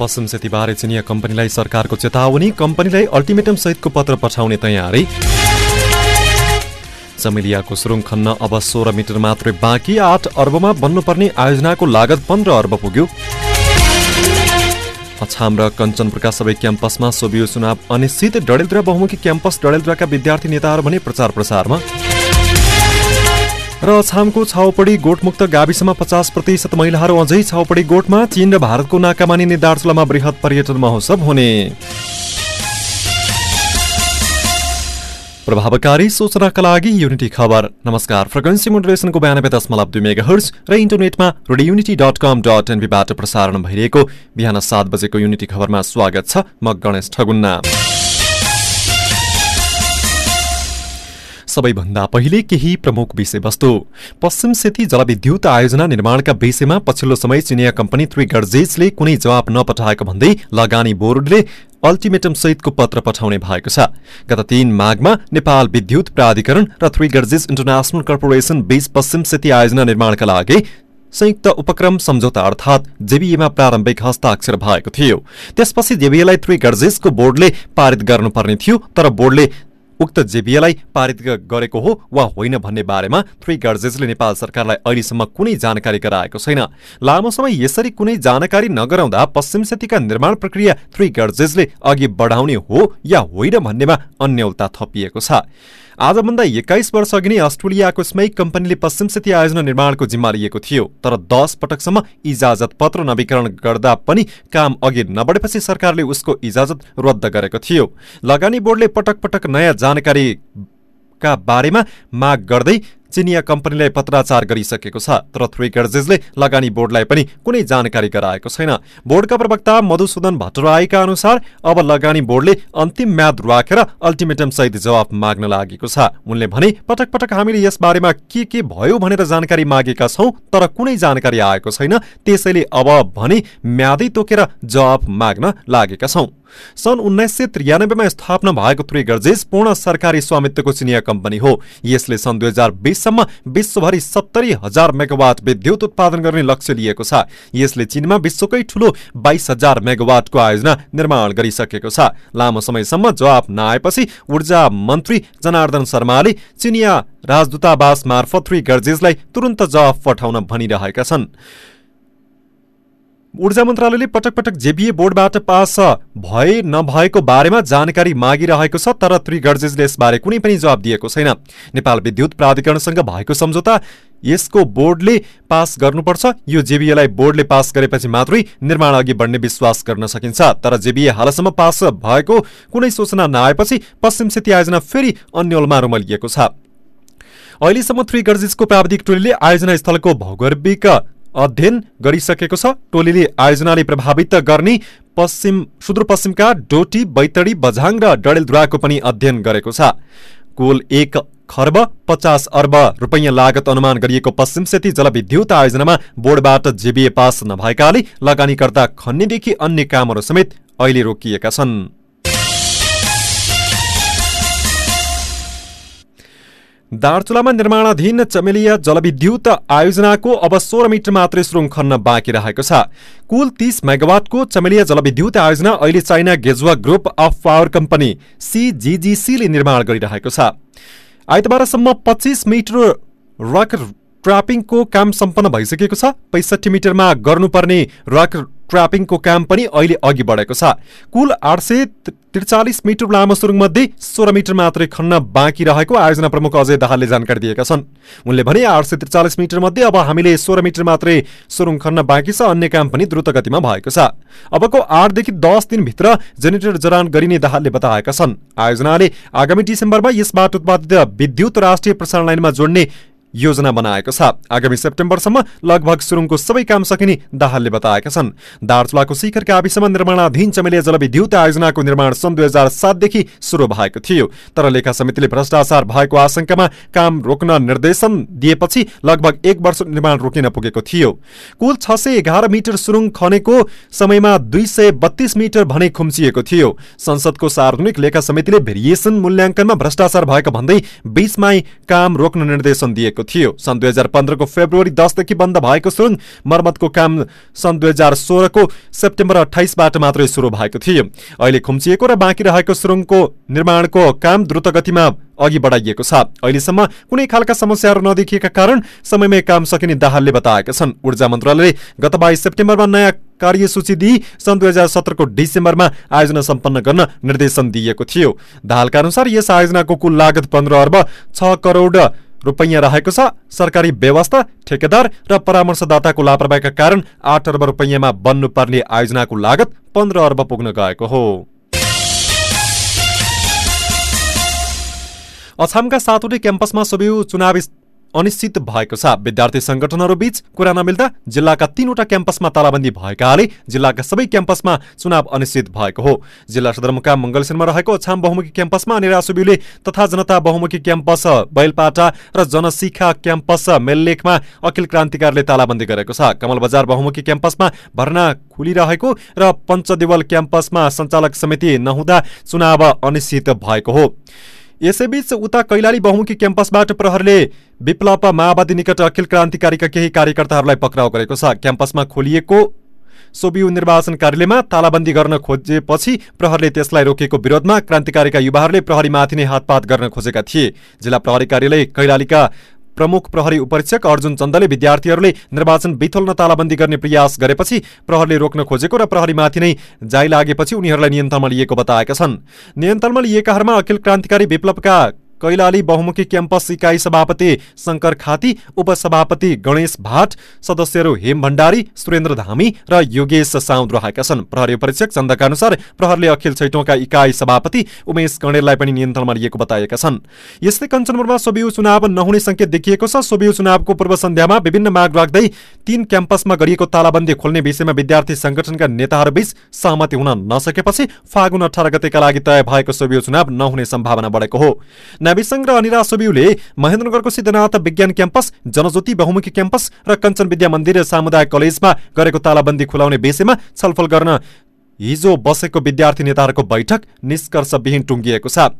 पश्चिम सेतीबारे चिनिया कम्पनीलाई सरकारको चेतावनी कम्पनीलाई अल्टिमेटम सहितको पत्र पठाउने तयारी। चमेलियाको सुरुङ खन्न अब सोह्र मिटर मात्रै बाँकी आठ अर्बमा बन्नुपर्ने आयोजनाको लागत पन्ध्र अर्ब पुग्यो। अछाम र कञ्चनपुरका सबै क्याम्पसमा सोभियो चुनाव अनिश्चित डडेलधुरा बहुमुखी क्याम्पस डडेलधुराका विद्यार्थी नेताहरू भने प्रचार प्रसारमा। र छामको छाउपडी गोठमुक्त गाविसमा पचास प्रतिशत महिलाहरू अझै छाउपडी गोठमा चीन र भारतको नाका मानिने दार्चुलामा वृहत पर्यटन महोत्सव हुने। प्रभावकारी सूचनाका लागि युनिटी खबर। नमस्कार फ्रिक्वेन्सी मोडुलेसनको बयानब्बे दशमलव दुई मेगा हर्स र इन्टरनेटमा radio unity dot com dot एनबीबाट प्रसारण भइरहेको बिहान सात बजेको युनिटी खबरमा स्वागत छ म गणेश ठगुन्ना। सबैभन्दा पहिले केही प्रमुख विषयवस्तु। पश्चिम सेती जलविद्युत आयोजना निर्माणका विषयमा पछिल्लो समय चिनिया कम्पनी थ्री गर्जेजले कुनै जवाब नपठाएको भन्दै लगानी बोर्डले अल्टिमेटम सहितको पत्र पठाउने भएको छ। गत तीन माघमा नेपाल विद्युत प्राधिकरण र थ्री गर्जेज इन्टरनेसनल कर्पोरेसन बीच पश्चिम सेती आयोजना निर्माणका लागि संयुक्त उपक्रम सम्झौता अर्थात् जेबिएमा प्रारम्भिक हस्ताक्षर भएको थियो। त्यसपछि जेबिएलाई थ्री बोर्डले पारित गर्नुपर्ने थियो तर बोर्डले उक्त जेबिएलाई पारित गरेको हो वा होइन भन्ने बारेमा थ्री गर्जेसले नेपाल सरकारलाई अहिलेसम्म कुनै जानकारी गराएको छैन। लामो समय यसरी कुनै जानकारी नगराउँदा पश्चिम सेतीका निर्माण प्रक्रिया थ्री गर्जेसले अघि बढाउने हो या होइन भन्नेमा अन्यलता थपिएको छ। आजभन्दा एक्काइस वर्ष अघि नै अस्ट्रेलियाको स्मेक कम्पनीले पश्चिम सेती आयोजना निर्माणको जिम्मा लिएको थियो तर दस पटकसम्म इजाजत पत्र नवीकरण गर्दा पनि काम अघि नबढेपछि सरकारले उसको इजाजत रद्द गरेको थियो। लगानी बोर्डले पटक पटक नयाँ जानकारीका बारेमा माग गर्दै चिनिया कम्पनीलाई पत्राचार गरिसकेको छ तर थ्री गर्जेजले लगानी बोर्डलाई पनि कुनै जानकारी गराएको छैन। बोर्डका प्रवक्ता मधुसूदन भट्टराईका अनुसार अब लगानी बोर्डले अन्तिम म्याद राखेर अल्टिमेटम सहित जवाफ माग्न लागेको छ। उनले भने पटक पटक हामीले यस बारेमा के के भयो भनेर जानकारी मागेका छौं तर कुनै जानकारी आएको छैन। त्यसैले अब भने म्यादै तोकेर जवाफ माग्न लागेका छौं। सन् उन्नाइस सय त्रियानब्बेमा स्थापना भएको थ्री गर्जेस पूर्ण सरकारी स्वामित्वको चिनिया कम्पनी हो। यसले सन् दुई हजार बिससम्म विश्वभरि सत्तरी हजार मेगावाट विद्युत उत्पादन गर्ने लक्ष्य लिएको छ। यसले चीनमा विश्वकै ठूलो बाइस हजार मेगावाटको आयोजना निर्माण गरिसकेको छ। लामो समयसम्म जवाब नआएपछि ऊर्जा मन्त्री जनार्दन शर्माले चिनिया राजदूतावास मार्फत थ्री गर्जेसलाई तुरन्त जवाफ पठाउन भनिरहेका छन्। ऊर्जा मन्त्रालयले पटक पटक जेबिए बोर्डबाट पास भए नभएको बारेमा जानकारी मागिरहेको छ तर त्रि गर्जेजले यसबारे कुनै पनि जवाब दिएको छैन। नेपाल विद्युत प्राधिकरणसँग भएको सम्झौता यसको बोर्डले पास गर्नुपर्छ। यो जेबिएलाई बोर्डले पास गरेपछि मात्रै निर्माण अघि बढ्ने विश्वास गर्न सकिन्छ। तर जेबिए हालसम्म पास भएको कुनै सूचना नआएपछि पश्चिम सेती आयोजना फेरि अन्यलमा रुमलिएको छ। अहिलेसम्म थ्री गर्जिसको प्राविधिक टोलीले आयोजना स्थलको भौगोलिक अध्ययन गरिसकेको छ। टोलीले आयोजनाले प्रभावित गर्ने पश्चिम सुदूरपश्चिमका डोटी बैतडी बझाङ र डडेलधुराको पनि अध्ययन गरेको छ। कुल एक खर्ब पचास अर्ब रुपियाँ लागत अनुमान गरिएको पश्चिम सेती जलविद्युत आयोजनामा बोर्डबाट जेबिए पास नभएकाले लगानीकर्ता खन्नेदेखि अन्य कामहरू समेत अहिले रोकिएका छन्। दार्चुलामा निर्माणाधीन चमेलिया जलविद्युत आयोजनाको अब सोह्र मिटर मात्रै सुरुङ खन्न बाँकी रहेको छ। कुल तीस मेगावाटको चमेलिया जलविद्युत आयोजना अहिले चाइना गेजुवा ग्रुप अफ पावर कम्पनी सिजिजिसीले निर्माण गरिरहेको छ। आइतबारसम्म पच्चिस मिटर रक ट्रापिङको काम सम्पन्न भइसकेको छ। पैसठी मिटरमा गर्नुपर्ने रक ट्रापिङको काम पनि अहिले अघि बढेको छ। कुल आठ सय त्रिचालिस मिटर लामो सुरुङमध्ये सोह्र मिटर मात्रै खन्न बाँकी रहेको आयोजना प्रमुख अजय दाहालले जानकारी दिएका छन्। उनले भने आठ सय त्रिचालिस मिटर मध्ये अब हामीले सोह्र मिटर मात्रै सुरुङ खन्न बाँकी छ अन्य काम पनि द्रुत गतिमा भएको छ। अबको आठदेखि दस दिनभित्र जेनेरेटर जडान गरिने दाहालले बताएका छन्। आयोजनाले आगामी डिसेम्बरमा यसबाट उत्पादित विद्युत राष्ट्रिय प्रसारण लाइनमा जोड्ने योजना बनाएको छ। आगामी सेप्टेम्बरसम्म लगभग सुरुङको सबै काम सकिने दाहालले बताएका छन्। दार्चुलाको शिखर गाविसमा निर्माणाधीन चमेलिया जलविद्युत आयोजनाको निर्माण सन् दुई हजार सातदेखि सुरु भएको थियो। तर लेखा समितिले भ्रष्टाचार भएको आशंकामा काम रोक्न निर्देशन दिएपछि लगभग एक वर्ष निर्माण रोकिन पुगेको थियो। कुल छ सय एघार मिटर सुरुङ खनेको समयमा दुई सय बत्तीस मिटर भने खुम्चिएको थियो। संसदको सार्वजनिक लेखा समितिले भेरिएसन मूल्याङ्कनमा भ्रष्टाचार भएको भन्दै बीचमै काम रोक्न निर्देशन दिएको गरिएको थियो। सन् दुई हजार पन्ध्रको फेब्रुअरी दसदेखि बन्द भएको सुरुङ मर्मतको काम सन् दुई हजार सोह्रको सेप्टेम्बर अठाइसबाट मात्रै सुरु भएको थियो। अहिले खुम्चिएको र बाँकी रहेको सुरुङको निर्माणको काम द्रुत गतिमा अघि बढाइएको छ। अहिलेसम्म कुनै खालका समस्याहरू नदेखिएका कारण समयमै काम सकिने दाहालले बताएका छन्। ऊर्जा मन्त्रालयले गत बाइस सेप्टेम्बरमा नयाँ कार्यसूची दिई सन् दुई हजार सत्रको डिसेम्बरमा आयोजना सम्पन्न गर्न निर्देशन दिइएको थियो। दाहालका अनुसार यस आयोजनाको कुल लागत पन्ध्र अर्ब छ करोड रुपैयाँ रहेको छ। सरकारी व्यवस्था ठेकेदार र परामर्शदाताको लापरवाहीका कारण आठ अर्ब रुपैयाँमा बन्नुपर्ने आयोजनाको लागत पन्ध्र अर्ब पुग्न गएको हो। अछामका सातवटै क्याम्पसमा सबै चुनावी अनिश्चित भएको छ। विद्यार्थी संगठनहरू बीच कुरा नमिल्दा जिल्लाका तीनवटा क्याम्पसमा तालाबन्दी भएकाले जिल्लाका सबै क्याम्पसमा चुनाव अनिश्चित भएको हो। जिल्ला सदरमुकाम मङ्गलसेनमा रहेको छाम बहुमुखी क्याम्पसमा निरासुबीले तथा जनता बहुमुखी क्याम्पस बैलपाटा र जनशिखा क्याम्पस मेललेखमा अखिल क्रान्तिकारीले तालाबन्दी गरेको छ। कमल बजार बहुमुखी क्याम्पसमा भर्ना खुलिरहेको र पञ्चदेवल क्याम्पसमा सञ्चालक समिति नहुँदा चुनाव अनिश्चित भएको हो। यसैबीच उता कैलाली बहुमुखी क्याम्पसबाट प्रहरले विप्लव माओवादी निकट अखिल क्रान्तिकारीका केही कार्यकर्ताहरूलाई पक्राउ गरेको छ। क्याम्पसमा खोलिएको सोबियु निर्वाचन कार्यालयमा तालाबन्दी गर्न खोजेपछि प्रहरले त्यसलाई रोकेको विरोधमा क्रान्तिकारीका युवाहरूले प्रहरीमाथि नै हातपात गर्न खोजेका थिए। जिल्ला प्रहरी कार्यालय कैलालीका प्रमुख प्रहरी उपरीक्षक अर्जुन चन्दले विद्यार्थीहरूले निर्वाचन बिथोल्न तालाबन्दी गर्ने प्रयास गरेपछि प्रहरले रोक्न खोजेको र प्रहरीमाथि नै जाइ लागेपछि उनीहरूलाई नियन्त्रणमा लिएको बताएका छन्। नियन्त्रणमा लिएकाहरूमा अखिल क्रान्तिकारी विप्लवका कैलाली बहुमुखी क्याम्पस इकाइ सभापति शङ्कर खाती उपसभापति गणेश भाट सदस्यहरू हेम भण्डारी सुरेन्द्र धामी र योगेश साउद रहेका छन्। प्रहरी परीक्षक चन्दका अनुसार प्रहरले अखिल छैटौँका इकाइ सभापति उमेश कणेललाई पनि नियन्त्रणमा लिएको बताएका छन्। यस्तै कञ्चनपुरमा सोबियु चुनाव नहुने संकेत देखिएको छ। सोबियु चुनावको पूर्व सन्ध्यामा विभिन्न माग राख्दै तीन क्याम्पसमा गरिएको तालाबन्दी खोल्ने विषयमा विद्यार्थी संगठनका नेताहरूबीच सहमति हुन नसकेपछि फागुन अठार गतेका लागि तय भएको सोबियु चुनाव नहुने सम्भावना बढेको हो। नाविसङ्घ र अनिरा सोबिउले महेन्द्रनगरको सिद्धनाथ विज्ञान क्याम्पस जनज्योति बहुमुखी क्याम्पस र कञ्चन विद्या मन्दिर सामुदायिक कलेजमा गरेको तालाबन्दी खुलाउने विषयमा छलफल गर्न हिजो बसेको विद्यार्थी नेताहरूको बैठक निष्कर्षविहीन टुङ्गिएको छ।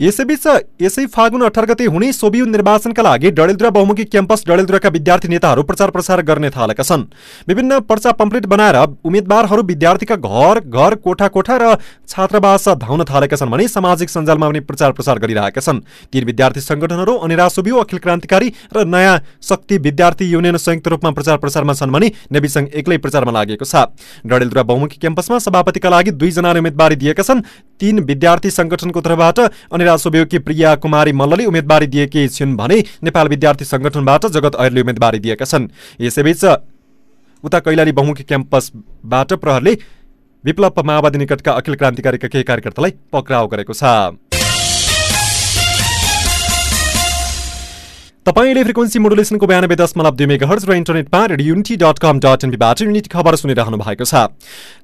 यसैबीच यसै फागुन अठार गते हुने सोबियु निर्वाचनका लागि डडेलधुरा बहुमुखी क्याम्पस डडेलधुराका विद्यार्थी नेताहरू प्रचार प्रसार गर्ने थालेका छन्। विभिन्न पर्चा पम्प्लेट बनाएर उम्मेद्वारहरू विद्यार्थीका घर घर कोठा कोठा र छात्रावास धाउन थालेका छन् भने सामाजिक सञ्जालमा पनि प्रचार प्रसार गरिरहेका छन्। तीन विद्यार्थी संगठनहरू अनिरा सोबियु अखिल क्रान्तिकारी र नयाँ शक्ति विद्यार्थी युनियन संयुक्त रूपमा प्रचार प्रसारमा छन् भने नेविसङ्घ एक्लै प्रचारमा लागेको छ। डडेलधुरा बहुमुखी क्याम्पसमा सभापतिका लागि दुईजनाले उम्मेदवारी दिएका छन्। तीन विद्यार्थी संगठनको तर्फबाट अनि राजसोबेकी प्रिया कुमारी मल्लले उम्मेदवारी दिएकी छिन् भने नेपाल विद्यार्थी संगठनबाट जगत ऐरले उम्मेदवारी दिएका छन्। यसैबीच उता कैलाली बहुमुखी क्याम्पसबाट प्रहरले विप्लव माओवादी निकटका अखिल क्रान्तिकारीका केही कार्यकर्तालाई पक्राउ गरेको छ। तपाईँले फ्रिक्वेन्सी मोडुलेसनको बयानब्बे दशमलव दुई मेगा हर्ज र इन्टरनेटमा युनिटी डट कम डट एनपीबाट युनिटी खबर सुनिरहनु भएको छ।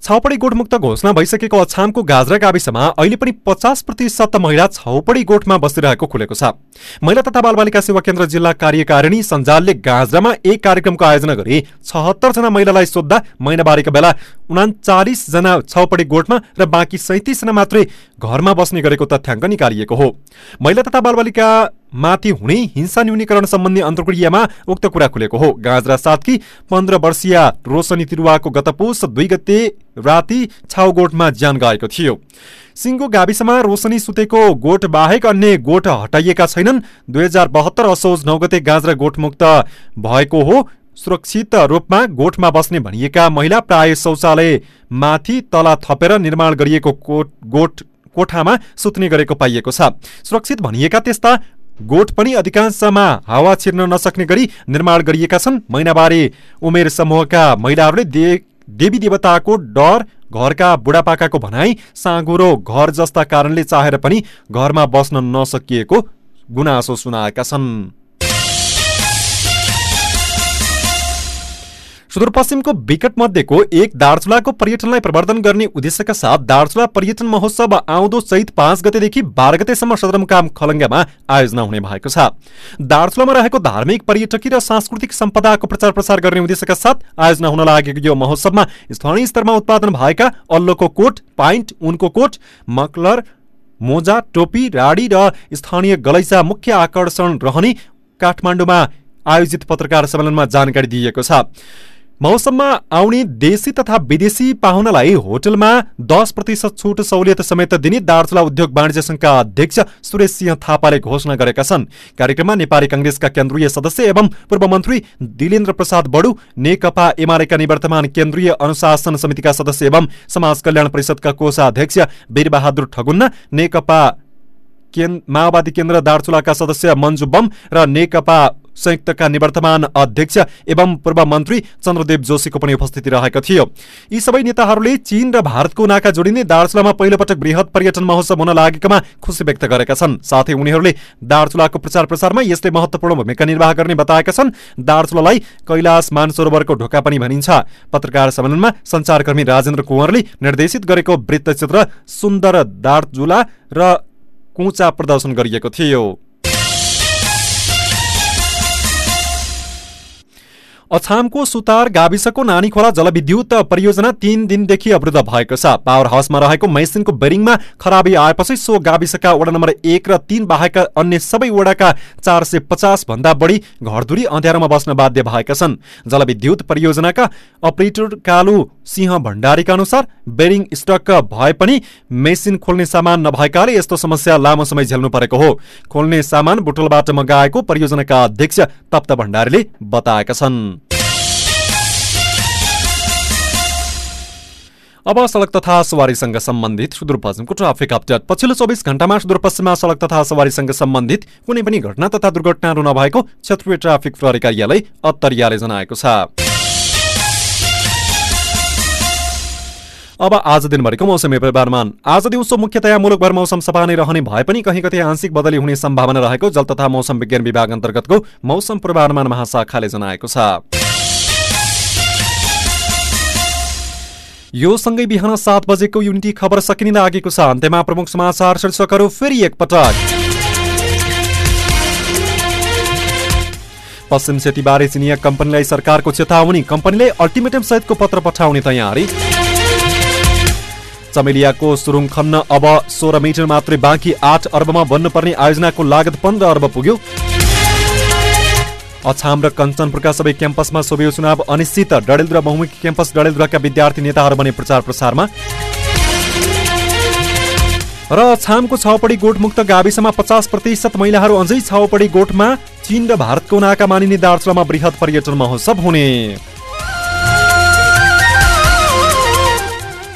छाउपडी गोठमुक्त घोषणा भइसकेको अछामको गाजरा गाविसमा अहिले पनि पचास प्रतिशत महिला छाउपडी गोठमा बसिरहेको खुलेको छ। महिला तथा बालबालिका सेवा केन्द्र जिल्ला कार्यकारिणी सञ्जालले गाजरामा एक कार्यक्रमको आयोजना गरी छहत्तरजना महिलालाई सोद्धा महिनाबारीका बेला उनाचालिसजना छाउपडी गोठमा र बाँकी सैतिसजना मात्रै घरमा बस्ने गरेको तथ्याङ्क निकालिएको हो। महिला तथा बालबालिका माथि हुने हिंसा न्यूनीकरण सम्बन्धी अन्तर्क्रियामा उक्त कुरा खुलेको हो। गाजरा सातकी पन्ध्र वर्षीय रोशनी तिरुवाको गत पुष दुई गते राति छाउगोठमा ज्यान गएको थियो। सिङ्गो गाविसमा रोशनी सुतेको गोठ बाहेक अन्य गोठ हटाइएका छैनन्। दुई हजार बहत्तर असोज नौ गते गाजरा गोठमुक्त भएको हो। सुरक्षित रूपमा गोठमा बस्ने भनिएका महिला प्राय शौचालय माथि तला थपेर निर्माण गरिएको गोठ कोठामा सुत्ने गरेको पाइएको छ। सुरक्षित भनिएका त्यस्ता गोठ पनि अधिकांशमा हावा छिर्न नसक्ने गरी निर्माण गरिएका छन् महिनाबारे उमेर समूहका महिलाहरूले दे देवी देवताको डर घरका बुढापाकाको भनाई साँगुरो घर जस्ता कारणले चाहेर पनि घरमा बस्न नसकिएको गुनासो सुनाएका छन्। सुदूरपश्चिमको विकट मध्येको एक दार्चुलाको पर्यटनलाई प्रवर्धन गर्ने उद्देश्यका साथ दार्चुला पर्यटन महोत्सव आउँदो चैत पाँच गतेदेखि बाह्र गतेसम्म सदरमुकाम खलङ्गामा आयोजना हुने भएको छ। दार्चुलामा रहेको धार्मिक पर्यटकीय र सांस्कृतिक सम्पदाको प्रचार प्रसार गर्ने उद्देश्यका साथ आयोजना हुन लागेको यो महोत्सवमा स्थानीय स्तरमा उत्पादन भएका अल्लोको कोट पाइन्ट उनको कोट मकलर मोजा टोपी राडी र स्थानीय गलैचा मुख्य आकर्षण रहने काठमाडौँमा आयोजित पत्रकार सम्मेलनमा जानकारी दिइएको छ। मौसममा आउने देशी तथा विदेशी पाहुनालाई होटलमा दस प्रतिशत छुट सहुलियत समेत दिने दार्चुला उद्योग वाणिज्य संघका अध्यक्ष सुरेश सिंह थापाले घोषणा गरेका छन्। कार्यक्रममा नेपाली कंग्रेसका केन्द्रीय सदस्य एवं पूर्व मन्त्री दिलेन्द्र प्रसाद बडु नेकपा एमालेका निवर्तमान केन्द्रीय अनुशासन समितिका सदस्य एवं समाज कल्याण परिषदका कोषाध्यक्ष वीरबहादुर ठगुन्ना नेकपा माओवादी केन्द्र दार्चुलाका सदस्य मन्जु बम र नेकपा संयुक्तका निवर्तमान अध्यक्ष एवं पूर्व मन्त्री चन्द्रदेव जोशीको पनि उपस्थिति रहेको थियो। यी सबै नेताहरूले चीन र भारतको नाका जोडिने दार्चुलामा पहिलोपटक वृहत पर्यटन महोत्सव हुन लागेकोमा खुसी व्यक्त गरेका छन्। साथै उनीहरूले दार्चुलाको प्रचार प्रसारमा यसले महत्वपूर्ण भूमिका निर्वाह गर्ने बताएका छन्। दार्चुलालाई कैलाश मानसरोवरको ढोका पनि भनिन्छ। पत्रकार सम्मेलनमा संचारकर्मी राजेन्द्र कुँवरले निर्देशित गरेको वृत्तचित्र सुन्दर दार्चुला र कुचा प्रदर्शन गरिएको थियो। अछामको सुतार गाविसको नानी खोला जलविद्युत परियोजना तीन दिनदेखि अवरुद्ध भएको छ। पावर हाउसमा रहेको मेसिनको बेरिङमा खराबी आएपछि सो गाविसका वडा नम्बर एक र तीन बाहेक अन्य सबै वडाका चार सय पचास भन्दा बढी घरधुरी अँध्यारोमा बस्न बाध्य भएका छन्। जलविद्युत परियोजनाका अपरेटर कालु सिंह भण्डारीका अनुसार बेरिङ स्टक भए पनि मेसिन खोल्ने सामान नभएकाले यस्तो समस्या लामो समय झेल्नु परेको हो। खोल्ने सामान बुटलबाट मगाएको परियोजनाका अध्यक्ष तप्त भण्डारीले बताएका छन्। अब सड़क तथा सवारीसँग सम्बन्धित सुदूरपश्चिमको ट्राफिक अपडेट। पछिल्लो चौबिस घण्टामा सुदूरपश्चिममा सड़क तथा सवारीसँग सम्बन्धित कुनै पनि घटना तथा दुर्घटनाहरू नभएको क्षेत्रीय ट्राफिक प्रहरी कार्यालय अत्तरियाले जनाएको छ। अब आज दिनभरिको मौसमी पूर्वानुमान आज दिउँसो मुख्यतया मुलुकभर मौसम सफा नै रहने भए पनि कहीँ कतै आंशिक बदली हुने सम्भावना रहेको जल तथा मौसम विज्ञान विभाग अन्तर्गतको मौसम पूर्वानुमान महाशाखाले जनाएको छ। यो सँगै बिहान सात बजेको युनिटी खबर सकिने लागेको छ। अन्त्यमा प्रमुख समाचार शीर्षकहरू फेरि एकपटक। पश्चिम सेतीबारे चिनिया कम्पनीलाई सरकारको चेतावनी। कम्पनीले अल्टिमेटम सहितको पत्र पठाउने तयारी। चमेलियाको सुरुङ खन्न अब सोह्र मिटर मात्रै बाँकी आठ अर्बमा बन्नुपर्ने आयोजनाको लागत पन्ध्र अर्ब पुग्यो। अछाम र कञ्चनपुरका सबै क्याम्पसमा सोभियो चुनाव अनिश्चित डडेलधुरा बहुमुखी क्याम्पस डडेलधुराका विद्यार्थी नेताहरू बने प्रचार प्रसारमा। र छामको छाउपडी गोठमुक्त गाविसमा पचास प्रतिशत महिलाहरू अझै छाउपडी गोठमा चीन र भारतको नाका मानिने दार्चुलामा वृहत पर्यटन महोत्सव हुने।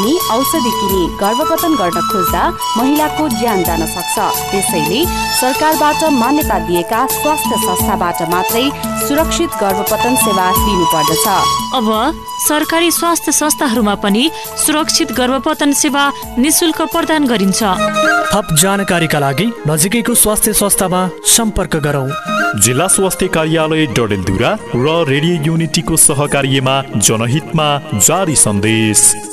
पनि औषधि किनी गर्भपतन गर्न खोज्दा महिलाको ज्यान जान सक्छ। त्यसैले सरकारबाट मान्यता दिएका स्वास्थ्य संस्थाबाट मात्रै सुरक्षित गर्भपतन सेवा दिनुपर्दछ। अब सरकारी स्वास्थ्य संस्थाहरूमा पनि सुरक्षित गर्भपतन सेवा निशुल्क प्रदान गरिन्छ। थप जानकारीका लागि नजिकैको स्वास्थ्य संस्थामा सम्पर्क गरौँ। जिल्ला स्वास्थ्य कार्यालय डडेलधुरा र रेडियो युनिटीको सहकार्यमा जनहितमा जारी सन्देश।